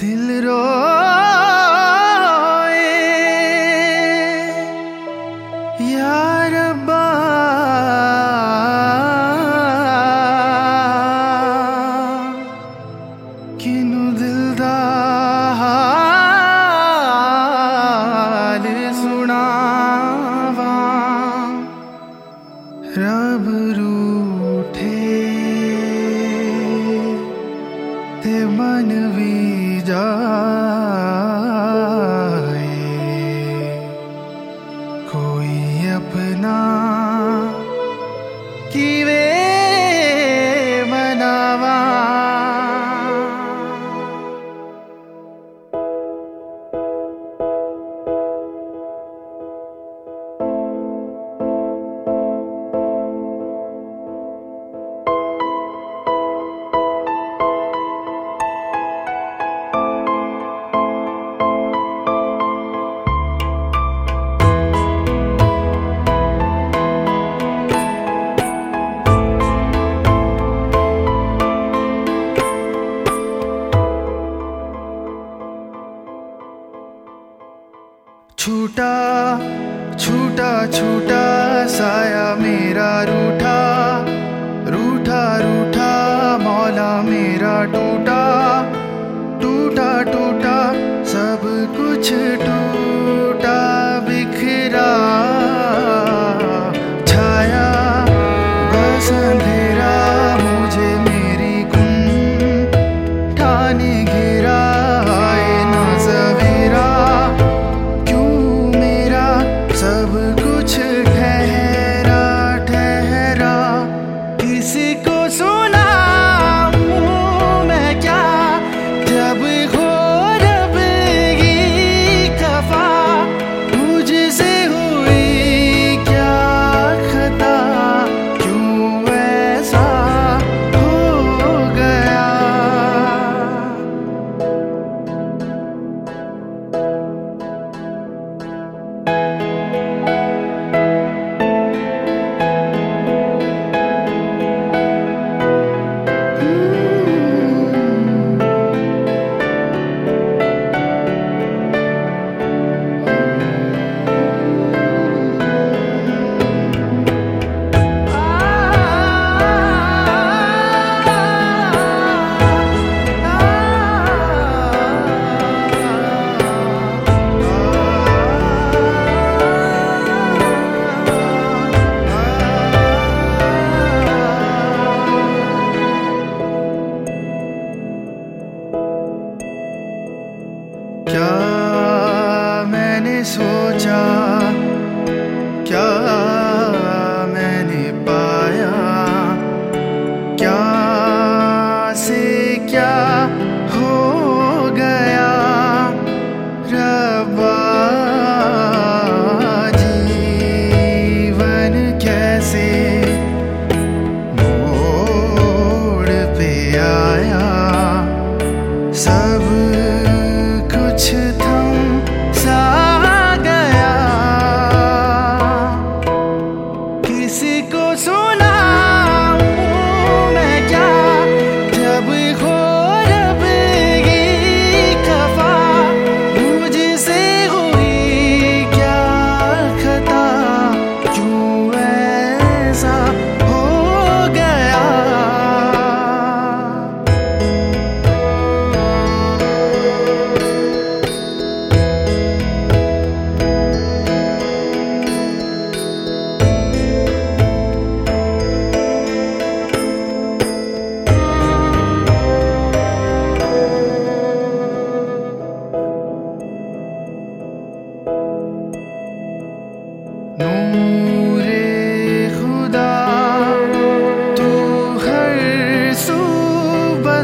दिल रो थे मन भी जाए। कोई अपना छूटा छूटा छूटा साया मेरा रूठा रूठा रूठा मौला मेरा टूटा। क्या मैंने सोचा? 会不会？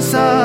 Sun.